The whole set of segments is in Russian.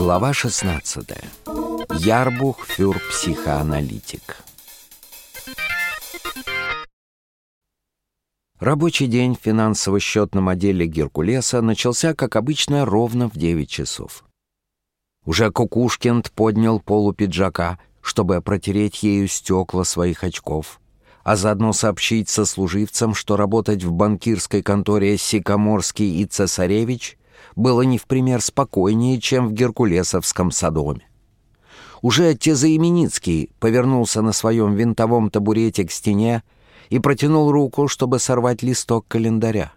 Глава 16. Ярбух фюр психоаналитик. Рабочий день в финансово-счетном отделе Геркулеса начался, как обычно, ровно в 9 часов. Уже Кукушкинд поднял полу пиджака, чтобы протереть ею стекла своих очков, а заодно сообщить сослуживцам, что работать в банкирской конторе Сикоморский и Цесаревич было не в пример спокойнее, чем в Геркулесовском садоме. Уже Тезаименицкий повернулся на своем винтовом табурете к стене и протянул руку, чтобы сорвать листок календаря.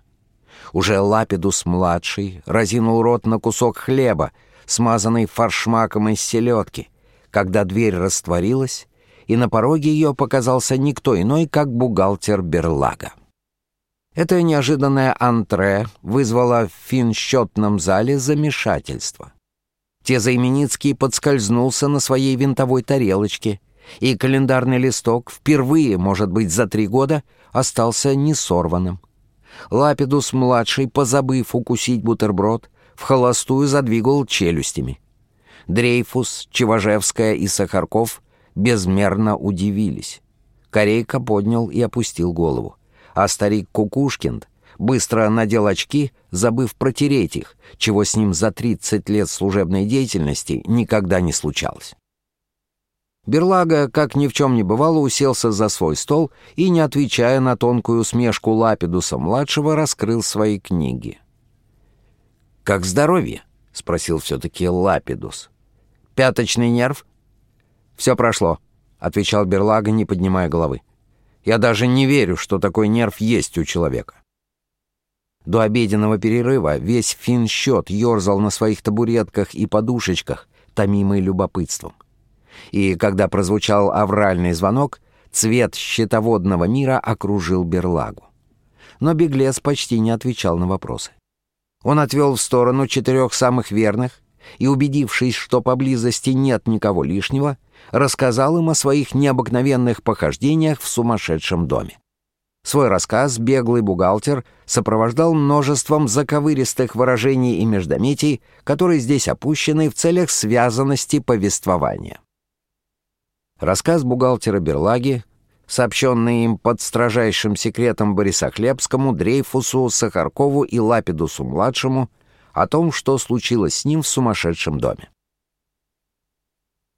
Уже Лапидус-младший разинул рот на кусок хлеба, смазанный фаршмаком из селедки, когда дверь растворилась, и на пороге ее показался никто иной, как бухгалтер Берлага. Это неожиданное антре вызвало в финсчетном зале замешательство. Тезаименицкий подскользнулся на своей винтовой тарелочке, и календарный листок впервые, может быть, за три года остался несорванным. Лапидус-младший, позабыв укусить бутерброд, в холостую задвигал челюстями. Дрейфус, Чеважевская и Сахарков безмерно удивились. Корейка поднял и опустил голову а старик Кукушкин быстро надел очки, забыв протереть их, чего с ним за 30 лет служебной деятельности никогда не случалось. Берлага, как ни в чем не бывало, уселся за свой стол и, не отвечая на тонкую усмешку Лапидуса-младшего, раскрыл свои книги. «Как здоровье?» — спросил все-таки Лапидус. «Пяточный нерв?» «Все прошло», — отвечал Берлага, не поднимая головы. Я даже не верю, что такой нерв есть у человека. До обеденного перерыва весь финсчет ерзал на своих табуретках и подушечках, томимый любопытством. И когда прозвучал авральный звонок, цвет счетоводного мира окружил берлагу. Но беглец почти не отвечал на вопросы. Он отвел в сторону четырех самых верных и, убедившись, что поблизости нет никого лишнего, рассказал им о своих необыкновенных похождениях в сумасшедшем доме. Свой рассказ беглый бухгалтер сопровождал множеством заковыристых выражений и междометий, которые здесь опущены в целях связанности повествования. Рассказ бухгалтера Берлаги, сообщенный им под строжайшим секретом Борисохлебскому, Дрейфусу, Сахаркову и Лапидусу-младшему о том, что случилось с ним в сумасшедшем доме.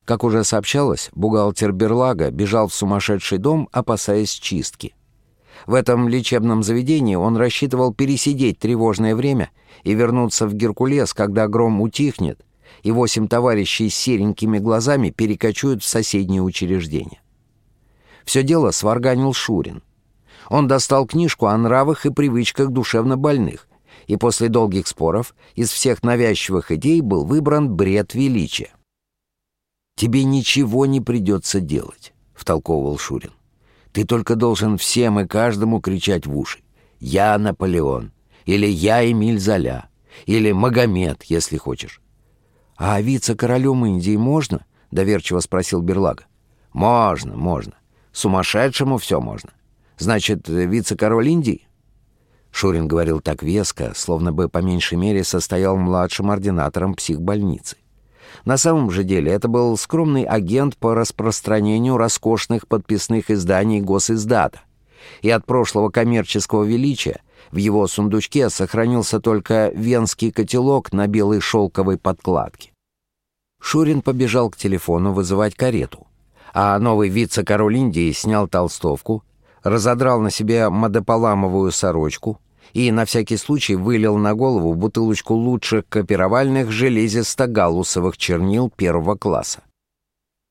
Как уже сообщалось, бухгалтер Берлага бежал в сумасшедший дом, опасаясь чистки. В этом лечебном заведении он рассчитывал пересидеть тревожное время и вернуться в Геркулес, когда гром утихнет, и восемь товарищей с серенькими глазами перекочуют в соседнее учреждение. Все дело сварганил Шурин. Он достал книжку о нравах и привычках душевнобольных, и после долгих споров из всех навязчивых идей был выбран бред величия. «Тебе ничего не придется делать», — втолковывал Шурин. «Ты только должен всем и каждому кричать в уши. Я Наполеон, или я Эмиль Золя, или Магомед, если хочешь». «А вице-королем Индии можно?» — доверчиво спросил Берлага. «Можно, можно. Сумасшедшему все можно. Значит, вице-король Индии?» Шурин говорил так веско, словно бы по меньшей мере состоял младшим ординатором психбольницы. На самом же деле это был скромный агент по распространению роскошных подписных изданий госиздата. И от прошлого коммерческого величия в его сундучке сохранился только венский котелок на белой шелковой подкладке. Шурин побежал к телефону вызывать карету, а новый вице-король Индии снял толстовку, разодрал на себе модополамовую сорочку — и на всякий случай вылил на голову бутылочку лучших копировальных железисто-галусовых чернил первого класса.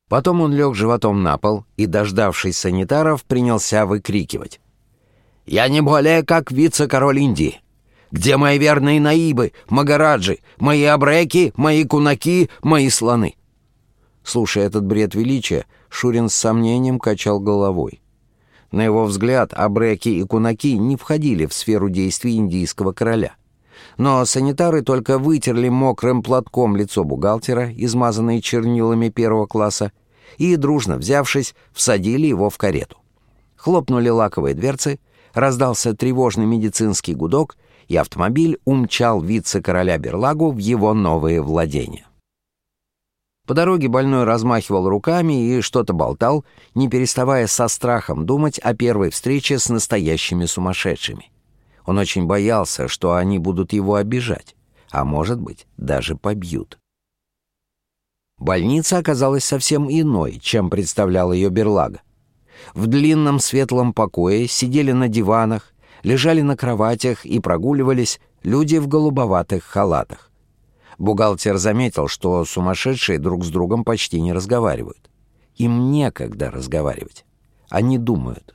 Потом он лег животом на пол и, дождавшись санитаров, принялся выкрикивать. «Я не более как вице-король Индии. Где мои верные наибы, магараджи, мои абреки, мои кунаки, мои слоны?» Слушая этот бред величия, Шурин с сомнением качал головой. На его взгляд, абреки и кунаки не входили в сферу действий индийского короля. Но санитары только вытерли мокрым платком лицо бухгалтера, измазанное чернилами первого класса, и, дружно взявшись, всадили его в карету. Хлопнули лаковые дверцы, раздался тревожный медицинский гудок, и автомобиль умчал вице-короля Берлагу в его новые владения. По дороге больной размахивал руками и что-то болтал, не переставая со страхом думать о первой встрече с настоящими сумасшедшими. Он очень боялся, что они будут его обижать, а может быть, даже побьют. Больница оказалась совсем иной, чем представлял ее Берлага. В длинном светлом покое сидели на диванах, лежали на кроватях и прогуливались люди в голубоватых халатах. Бухгалтер заметил, что сумасшедшие друг с другом почти не разговаривают. Им некогда разговаривать. Они думают.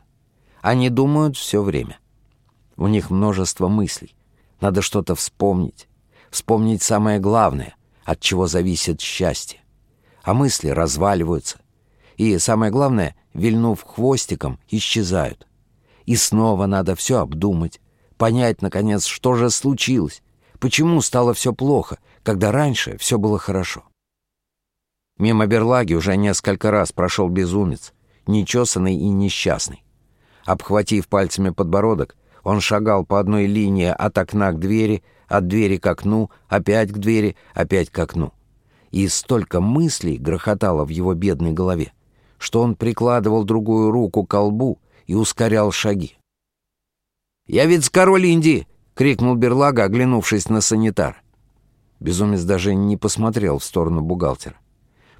Они думают все время. У них множество мыслей. Надо что-то вспомнить. Вспомнить самое главное, от чего зависит счастье. А мысли разваливаются. И самое главное, вильнув хвостиком, исчезают. И снова надо все обдумать, понять, наконец, что же случилось, почему стало все плохо, когда раньше все было хорошо. Мимо берлаги уже несколько раз прошел безумец, нечесанный и несчастный. Обхватив пальцами подбородок, он шагал по одной линии от окна к двери, от двери к окну, опять к двери, опять к окну. И столько мыслей грохотало в его бедной голове, что он прикладывал другую руку к колбу и ускорял шаги. «Я ведь король Индии!» — крикнул Берлага, оглянувшись на санитар. Безумец даже не посмотрел в сторону бухгалтера.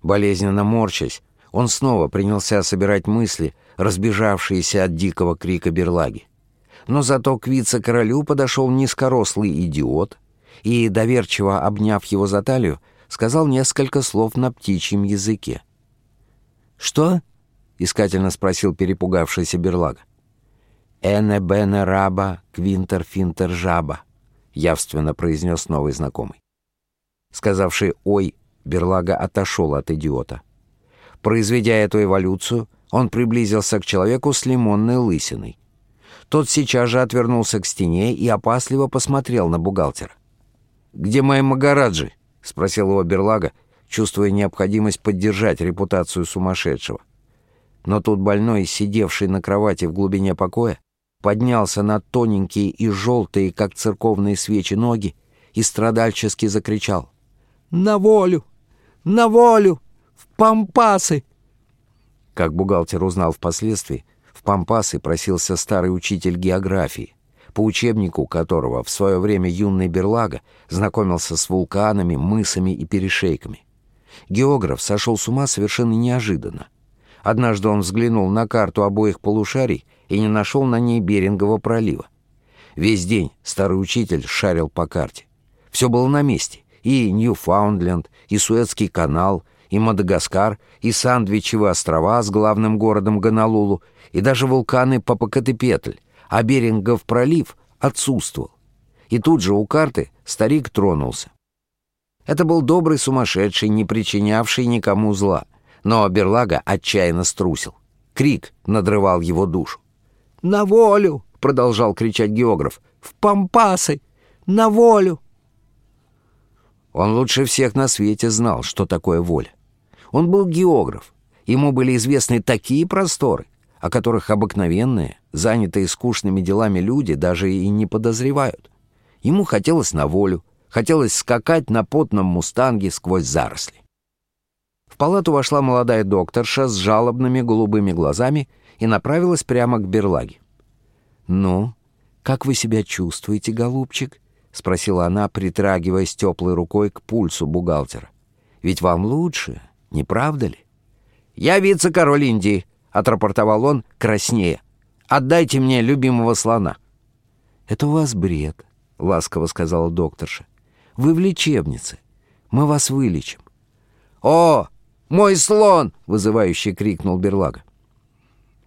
Болезненно морчась, он снова принялся собирать мысли, разбежавшиеся от дикого крика берлаги. Но зато к вице-королю подошел низкорослый идиот и, доверчиво обняв его за талию, сказал несколько слов на птичьем языке. «Что?» — искательно спросил перепугавшийся берлага. «Эне бене раба квинтер финтер жаба», — явственно произнес новый знакомый. Сказавший «Ой», Берлага отошел от идиота. Произведя эту эволюцию, он приблизился к человеку с лимонной лысиной. Тот сейчас же отвернулся к стене и опасливо посмотрел на бухгалтера. «Где мои Магараджи?» — спросил его Берлага, чувствуя необходимость поддержать репутацию сумасшедшего. Но тут больной, сидевший на кровати в глубине покоя, поднялся на тоненькие и желтые, как церковные свечи, ноги и страдальчески закричал. На волю! На волю! В пампасы!» Как бухгалтер узнал впоследствии, в пампасы просился старый учитель географии, по учебнику которого в свое время юный Берлага знакомился с вулканами, мысами и перешейками. Географ сошел с ума совершенно неожиданно. Однажды он взглянул на карту обоих полушарий и не нашел на ней Берингового пролива. Весь день старый учитель шарил по карте. Все было на месте и Ньюфаундленд, и Суэцкий канал, и Мадагаскар, и Сандвичевы острова с главным городом Гонолулу, и даже вулканы Папакатепетль, а Берингов пролив отсутствовал. И тут же у карты старик тронулся. Это был добрый сумасшедший, не причинявший никому зла, но Берлага отчаянно струсил. Крик надрывал его душу. «На волю!» — продолжал кричать географ. «В пампасы! На волю!» Он лучше всех на свете знал, что такое воля. Он был географ. Ему были известны такие просторы, о которых обыкновенные, занятые скучными делами люди даже и не подозревают. Ему хотелось на волю, хотелось скакать на потном мустанге сквозь заросли. В палату вошла молодая докторша с жалобными голубыми глазами и направилась прямо к берлаге. «Ну, как вы себя чувствуете, голубчик?» — спросила она, притрагиваясь теплой рукой к пульсу бухгалтера. «Ведь вам лучше, не правда ли?» «Я вице-король Индии», — отрапортовал он краснее. «Отдайте мне любимого слона». «Это у вас бред», — ласково сказала докторша. «Вы в лечебнице. Мы вас вылечим». «О, мой слон!» — вызывающе крикнул Берлага.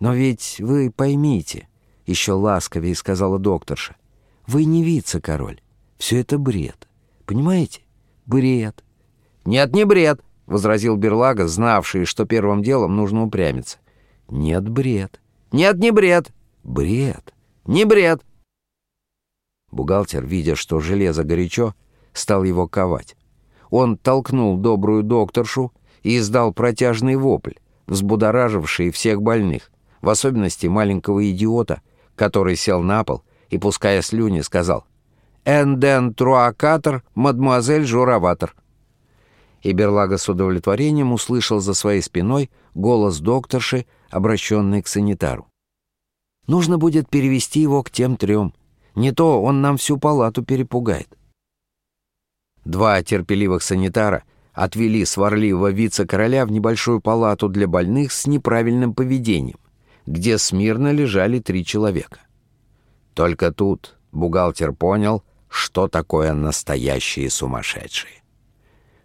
«Но ведь вы поймите», — еще ласковее сказала докторша, — «вы не вице-король. Все это бред. Понимаете? Бред. «Нет, не бред», — возразил Берлага, знавший, что первым делом нужно упрямиться. «Нет, бред». «Нет, не бред». «Бред». «Не бред». Бухгалтер, видя, что железо горячо, стал его ковать. Он толкнул добрую докторшу и издал протяжный вопль, взбудораживший всех больных, в особенности маленького идиота, который сел на пол и, пуская слюни, сказал «Энден труакатор, мадмуазель жураватор». и Берлага с удовлетворением услышал за своей спиной голос докторши, обращенный к санитару. «Нужно будет перевести его к тем трем. Не то он нам всю палату перепугает». Два терпеливых санитара отвели сварливого вице-короля в небольшую палату для больных с неправильным поведением, где смирно лежали три человека. Только тут бухгалтер понял, что такое настоящие сумасшедшие.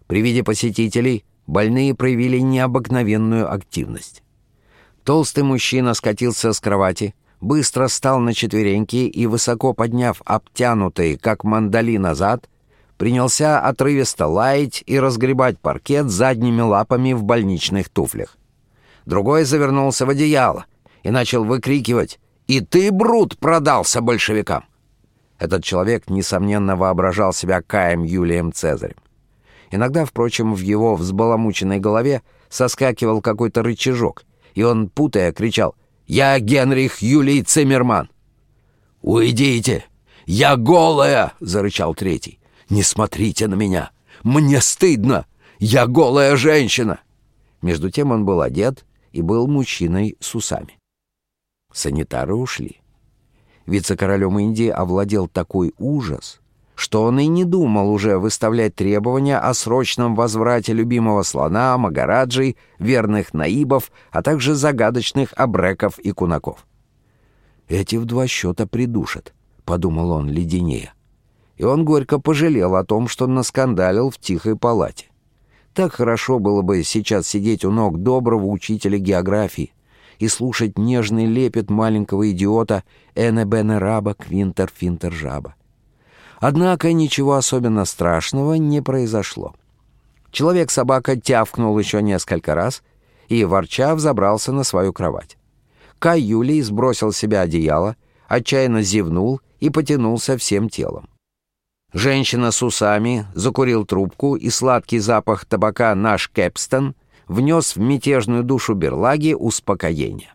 При виде посетителей больные проявили необыкновенную активность. Толстый мужчина скатился с кровати, быстро встал на четвереньки и, высоко подняв обтянутые, как мандали назад, принялся отрывисто лаять и разгребать паркет задними лапами в больничных туфлях. Другой завернулся в одеяло и начал выкрикивать «И ты, Брут, продался большевикам!» Этот человек, несомненно, воображал себя Каем Юлием Цезарем. Иногда, впрочем, в его взбаламученной голове соскакивал какой-то рычажок, и он, путая, кричал «Я Генрих Юлий Циммерман!» «Уйдите! Я голая!» — зарычал третий. «Не смотрите на меня! Мне стыдно! Я голая женщина!» Между тем он был одет и был мужчиной с усами. Санитары ушли. Вице-королем Индии овладел такой ужас, что он и не думал уже выставлять требования о срочном возврате любимого слона, магараджей, верных наибов, а также загадочных абреков и кунаков. «Эти в два счета придушат», — подумал он леденее. И он горько пожалел о том, что наскандалил в тихой палате. Так хорошо было бы сейчас сидеть у ног доброго учителя географии, и слушать нежный лепет маленького идиота Эне Бене Раба Квинтер Финтер Жаба. Однако ничего особенно страшного не произошло. Человек-собака тявкнул еще несколько раз и, ворча, взобрался на свою кровать. Кай Юлий сбросил с себя одеяло, отчаянно зевнул и потянулся всем телом. Женщина с усами закурил трубку, и сладкий запах табака «Наш Кэпстон» внес в мятежную душу Берлаги успокоение.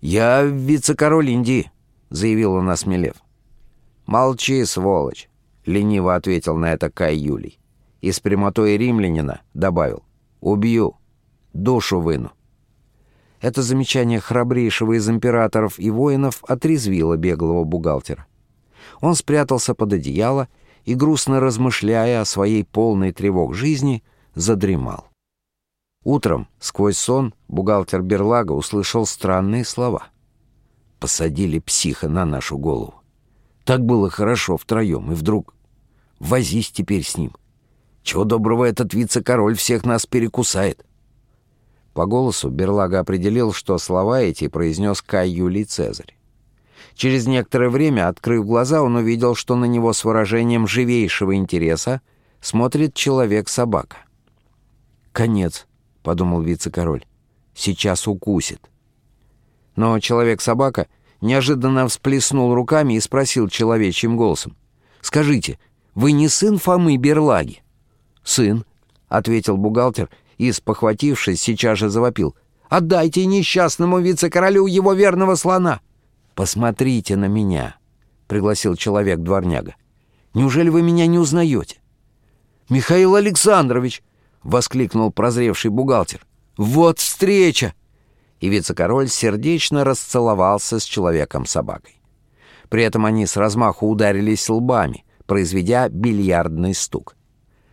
«Я вице-король Индии», — заявил он, осмелев. «Молчи, сволочь», — лениво ответил на это Кай Юлий. И с прямотой римлянина добавил «Убью, душу выну». Это замечание храбрейшего из императоров и воинов отрезвило беглого бухгалтера. Он спрятался под одеяло и, грустно размышляя о своей полной тревог жизни, задремал. Утром, сквозь сон, бухгалтер Берлага услышал странные слова. «Посадили психа на нашу голову. Так было хорошо втроем, и вдруг... Возись теперь с ним. Чего доброго этот вице-король всех нас перекусает». По голосу Берлага определил, что слова эти произнес Кай Юлий Цезарь. Через некоторое время, открыв глаза, он увидел, что на него с выражением живейшего интереса смотрит человек-собака. «Конец», — подумал вице-король. «Сейчас укусит». Но человек-собака неожиданно всплеснул руками и спросил человечьим голосом. «Скажите, вы не сын Фомы Берлаги?» «Сын», — ответил бухгалтер и, спохватившись, сейчас же завопил. «Отдайте несчастному вице-королю его верного слона!» «Посмотрите на меня», — пригласил человек-дворняга. «Неужели вы меня не узнаете?» «Михаил Александрович!» — воскликнул прозревший бухгалтер. «Вот встреча!» И вице-король сердечно расцеловался с человеком-собакой. При этом они с размаху ударились лбами, произведя бильярдный стук.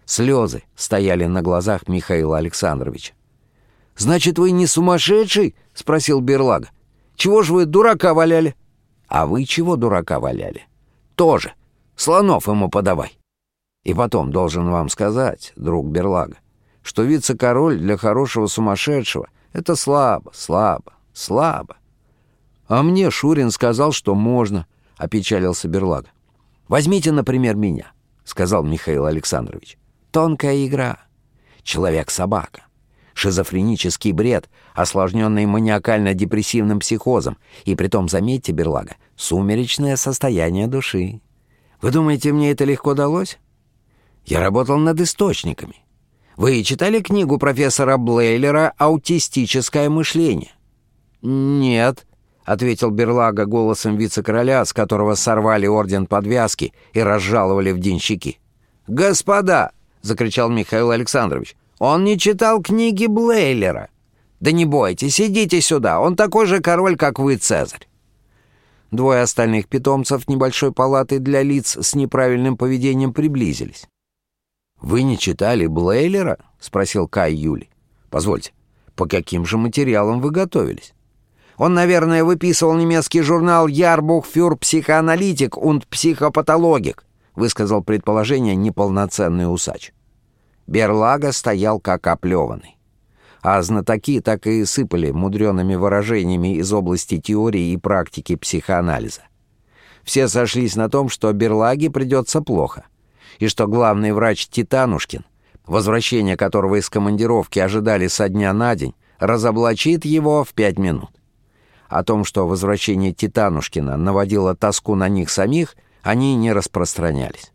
Слезы стояли на глазах Михаила Александровича. «Значит, вы не сумасшедший?» — спросил Берлага. «Чего же вы дурака валяли?» «А вы чего дурака валяли?» «Тоже. Слонов ему подавай». «И потом должен вам сказать, друг Берлага, что вице-король для хорошего сумасшедшего — это слабо, слабо, слабо. А мне Шурин сказал, что можно, — опечалился Берлага. «Возьмите, например, меня», — сказал Михаил Александрович. «Тонкая игра. Человек-собака. Шизофренический бред, осложненный маниакально-депрессивным психозом, и притом, заметьте, Берлага, сумеречное состояние души. Вы думаете, мне это легко далось? Я работал над источниками. Вы читали книгу профессора Блейлера «Аутистическое мышление»?» «Нет», — ответил Берлага голосом вице-короля, с которого сорвали орден подвязки и разжаловали в денщики. «Господа!» — закричал Михаил Александрович. «Он не читал книги Блейлера». «Да не бойтесь, идите сюда, он такой же король, как вы, Цезарь». Двое остальных питомцев небольшой палаты для лиц с неправильным поведением приблизились. «Вы не читали Блейлера?» — спросил Кай Юли. «Позвольте, по каким же материалам вы готовились?» «Он, наверное, выписывал немецкий журнал «Ярбух фюр психоаналитик und психопатологик», — высказал предположение неполноценный усач. Берлага стоял как оплеванный а знатоки так и сыпали мудреными выражениями из области теории и практики психоанализа. Все сошлись на том, что Берлаге придется плохо, и что главный врач Титанушкин, возвращение которого из командировки ожидали со дня на день, разоблачит его в пять минут. О том, что возвращение Титанушкина наводило тоску на них самих, они не распространялись.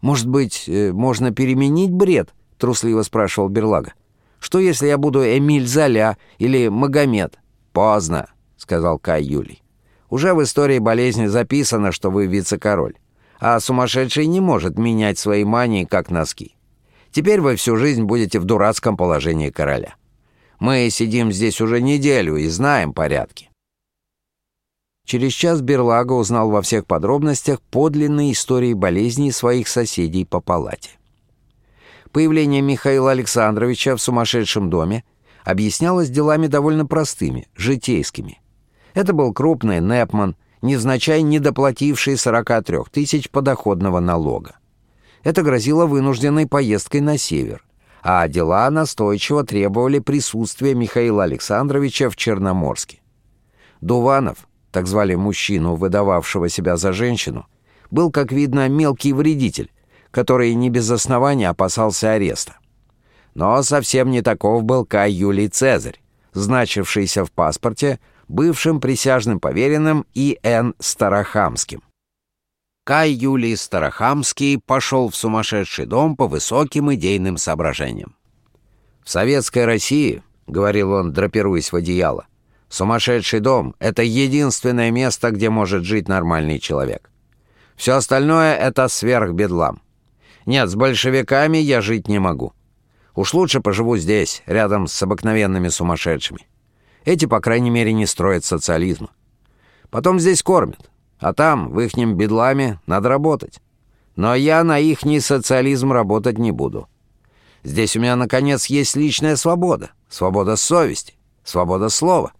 «Может быть, э, можно переменить бред?» — трусливо спрашивал Берлага. Что, если я буду Эмиль Золя или Магомед?» «Поздно», — сказал Кай Юлий. «Уже в истории болезни записано, что вы вице-король, а сумасшедший не может менять свои мании, как носки. Теперь вы всю жизнь будете в дурацком положении короля. Мы сидим здесь уже неделю и знаем порядки». Через час Берлага узнал во всех подробностях подлинные истории болезней своих соседей по палате. Появление Михаила Александровича в сумасшедшем доме объяснялось делами довольно простыми, житейскими. Это был крупный Непман, невзначай недоплативший 43 тысяч подоходного налога. Это грозило вынужденной поездкой на север, а дела настойчиво требовали присутствия Михаила Александровича в Черноморске. Дуванов, так звали мужчину, выдававшего себя за женщину, был, как видно, мелкий вредитель, который не без основания опасался ареста. Но совсем не таков был Кай Юлий Цезарь, значившийся в паспорте бывшим присяжным поверенным И.Н. Старохамским. Кай Юлий Старохамский пошел в сумасшедший дом по высоким идейным соображениям. «В советской России, — говорил он, драпируясь в одеяло, — сумасшедший дом — это единственное место, где может жить нормальный человек. Все остальное — это сверхбедлам. Нет, с большевиками я жить не могу. Уж лучше поживу здесь, рядом с обыкновенными сумасшедшими. Эти, по крайней мере, не строят социализма. Потом здесь кормят, а там, в ихнем бедламе, надо работать. Но я на ихний социализм работать не буду. Здесь у меня, наконец, есть личная свобода, свобода совести, свобода слова.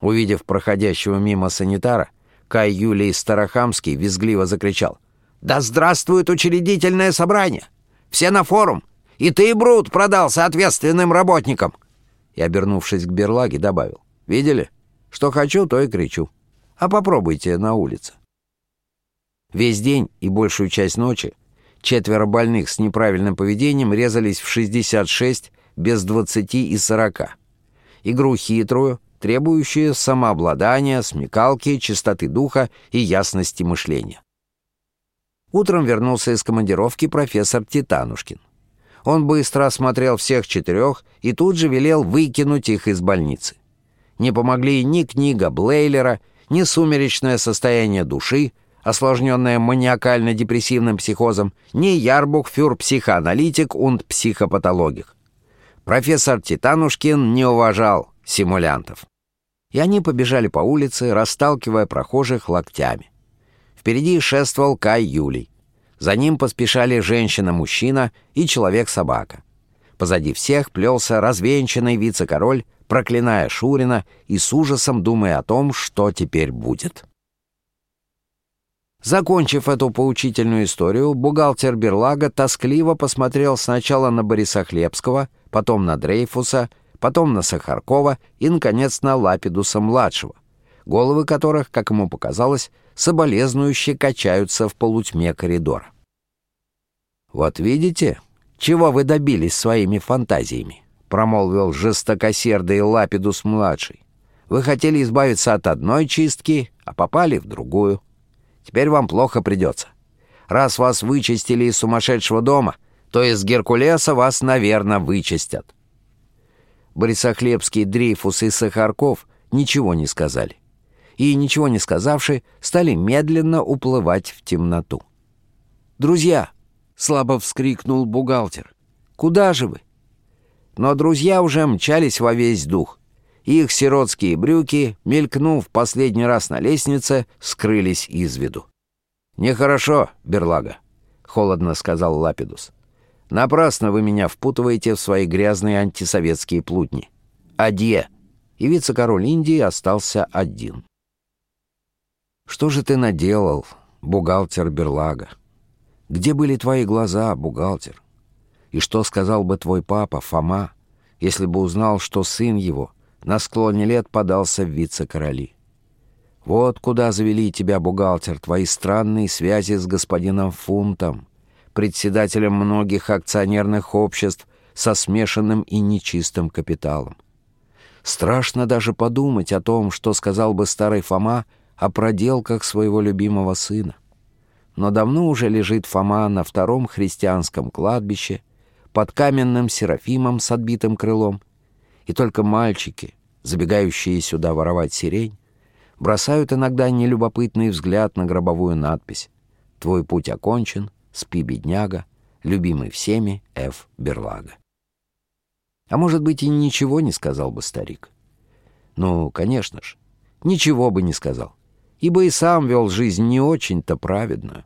Увидев проходящего мимо санитара, Кай Юлий Старохамский визгливо закричал. Да здравствует учредительное собрание! Все на форум! И ты, Брут, продался ответственным работникам!» И, обернувшись к Берлаге, добавил. «Видели? Что хочу, то и кричу. А попробуйте на улице». Весь день и большую часть ночи четверо больных с неправильным поведением резались в 66 без 20 и 40. Игру хитрую, требующую самообладания, смекалки, чистоты духа и ясности мышления. Утром вернулся из командировки профессор Титанушкин. Он быстро осмотрел всех четырех и тут же велел выкинуть их из больницы. Не помогли ни книга Блейлера, ни сумеречное состояние души, осложненное маниакально-депрессивным психозом, ни Ярбух фюр психоаналитик und психопатологик. Профессор Титанушкин не уважал симулянтов. И они побежали по улице, расталкивая прохожих локтями. Впереди шествовал Кай Юлий. За ним поспешали женщина-мужчина и человек-собака. Позади всех плелся развенчанный вице-король, проклиная Шурина и с ужасом думая о том, что теперь будет. Закончив эту поучительную историю, бухгалтер Берлага тоскливо посмотрел сначала на Бориса Хлебского, потом на Дрейфуса, потом на Сахаркова и, наконец, на Лапидуса-младшего, головы которых, как ему показалось, соболезнующе качаются в полутьме коридора. «Вот видите, чего вы добились своими фантазиями?» — промолвил жестокосердый Лапидус-младший. «Вы хотели избавиться от одной чистки, а попали в другую. Теперь вам плохо придется. Раз вас вычистили из сумасшедшего дома, то из Геркулеса вас, наверное, вычистят». Борисохлебский, Дрейфус и Сахарков ничего не сказали и, ничего не сказавши, стали медленно уплывать в темноту. «Друзья, — слабо вскрикнул бухгалтер. «Куда же вы?» Но друзья уже мчались во весь дух. Их сиротские брюки, мелькнув последний раз на лестнице, скрылись из виду. «Нехорошо, Берлага», — холодно сказал Лапидус. «Напрасно вы меня впутываете в свои грязные антисоветские плутни. Адье!» И вице-король Индии остался один. «Что же ты наделал, бухгалтер Берлага? Где были твои глаза, бухгалтер? И что сказал бы твой папа, Фома, если бы узнал, что сын его на склоне лет подался в вице-короли? Вот куда завели тебя, бухгалтер, твои странные связи с господином Фунтом, председателем многих акционерных обществ со смешанным и нечистым капиталом. Страшно даже подумать о том, что сказал бы старый Фома о проделках своего любимого сына. Но давно уже лежит Фома на втором христианском кладбище под каменным серафимом с отбитым крылом, и только мальчики, забегающие сюда воровать сирень, бросают иногда нелюбопытный взгляд на гробовую надпись «Твой путь окончен, спи, бедняга, любимый всеми Ф. Берлага». А может быть, и ничего не сказал бы старик. Ну, конечно ж, ничего бы не сказал, ибо и сам вел жизнь не очень-то праведную.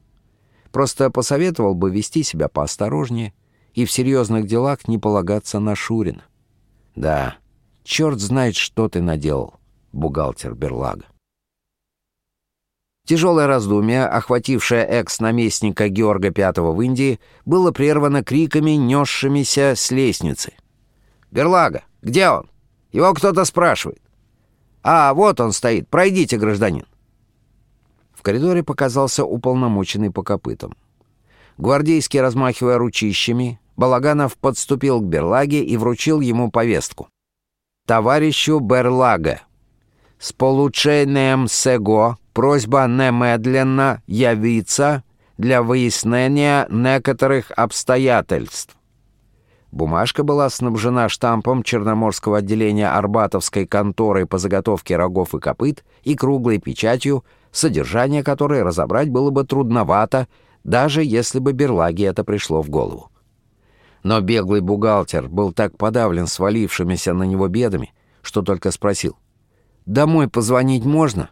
Просто посоветовал бы вести себя поосторожнее и в серьезных делах не полагаться на Шурина. Да, черт знает, что ты наделал, бухгалтер Берлага. Тяжелое раздумье, охватившее экс-наместника Георга V в Индии, было прервано криками, несшимися с лестницы. «Берлага, где он? Его кто-то спрашивает». «А, вот он стоит. Пройдите, гражданин». В коридоре показался уполномоченный по копытам. Гвардейский, размахивая ручищами, Балаганов подступил к Берлаге и вручил ему повестку. «Товарищу Берлага, с получением сего просьба немедленно явиться для выяснения некоторых обстоятельств». Бумажка была снабжена штампом Черноморского отделения Арбатовской конторы по заготовке рогов и копыт и круглой печатью, содержание которой разобрать было бы трудновато, даже если бы Берлаге это пришло в голову. Но беглый бухгалтер был так подавлен свалившимися на него бедами, что только спросил. «Домой позвонить можно?»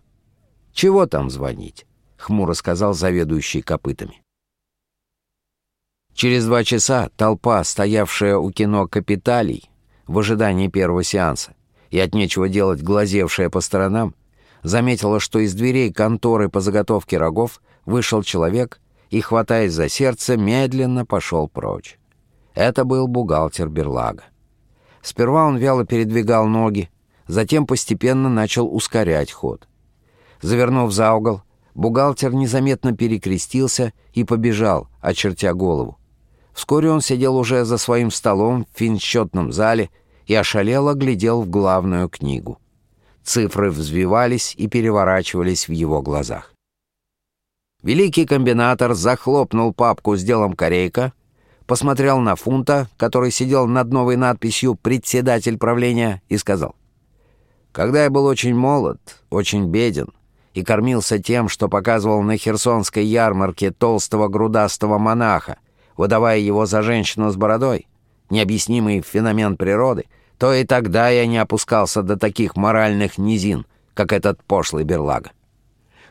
«Чего там звонить?» — хмуро сказал заведующий копытами. Через два часа толпа, стоявшая у кино «Капиталий» в ожидании первого сеанса и от нечего делать глазевшая по сторонам, заметила, что из дверей конторы по заготовке рогов вышел человек и, хватаясь за сердце, медленно пошел прочь. Это был бухгалтер Берлага. Сперва он вяло передвигал ноги, затем постепенно начал ускорять ход. Завернув за угол, бухгалтер незаметно перекрестился и побежал, очертя голову. Вскоре он сидел уже за своим столом в финсчетном зале и ошалело глядел в главную книгу. Цифры взвивались и переворачивались в его глазах. Великий комбинатор захлопнул папку с делом Корейка, посмотрел на Фунта, который сидел над новой надписью «Председатель правления» и сказал, «Когда я был очень молод, очень беден и кормился тем, что показывал на Херсонской ярмарке толстого грудастого монаха, выдавая его за женщину с бородой, необъяснимый феномен природы, то и тогда я не опускался до таких моральных низин, как этот пошлый берлага.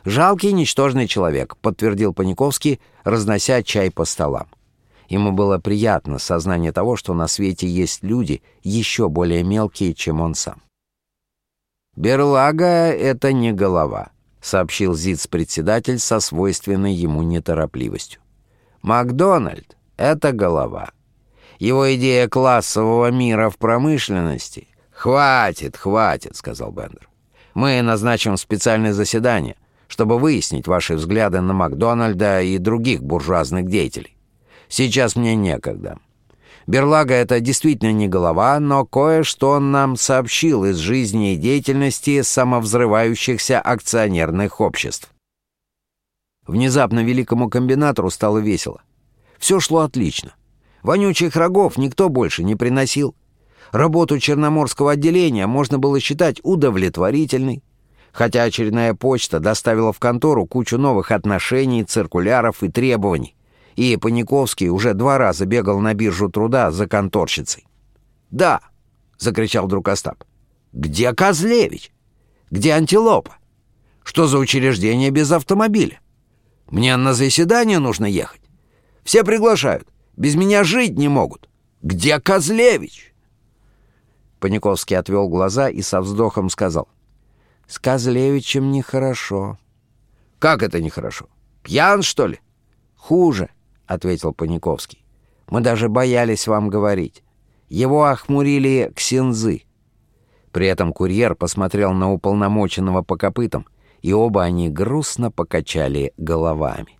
«Жалкий, ничтожный человек», — подтвердил Паниковский, разнося чай по столам. Ему было приятно сознание того, что на свете есть люди еще более мелкие, чем он сам. «Берлага — это не голова», — сообщил ЗИЦ-председатель со свойственной ему неторопливостью. «Макдональд — это голова. Его идея классового мира в промышленности...» «Хватит, хватит», — сказал Бендер. «Мы назначим специальное заседание, чтобы выяснить ваши взгляды на Макдональда и других буржуазных деятелей. Сейчас мне некогда. Берлага — это действительно не голова, но кое-что он нам сообщил из жизни и деятельности самовзрывающихся акционерных обществ. Внезапно великому комбинатору стало весело. Все шло отлично. Вонючих рогов никто больше не приносил. Работу Черноморского отделения можно было считать удовлетворительной, хотя очередная почта доставила в контору кучу новых отношений, циркуляров и требований И Паниковский уже два раза бегал на биржу труда за конторщицей. «Да!» — закричал вдруг Остап. «Где Козлевич? Где Антилопа? Что за учреждение без автомобиля? Мне на заседание нужно ехать. Все приглашают. Без меня жить не могут. Где Козлевич?» Паниковский отвел глаза и со вздохом сказал. «С Козлевичем нехорошо». «Как это нехорошо? Пьян, что ли?» «Хуже», — ответил Паниковский. «Мы даже боялись вам говорить. Его охмурили ксензы». При этом курьер посмотрел на уполномоченного по копытам, и оба они грустно покачали головами.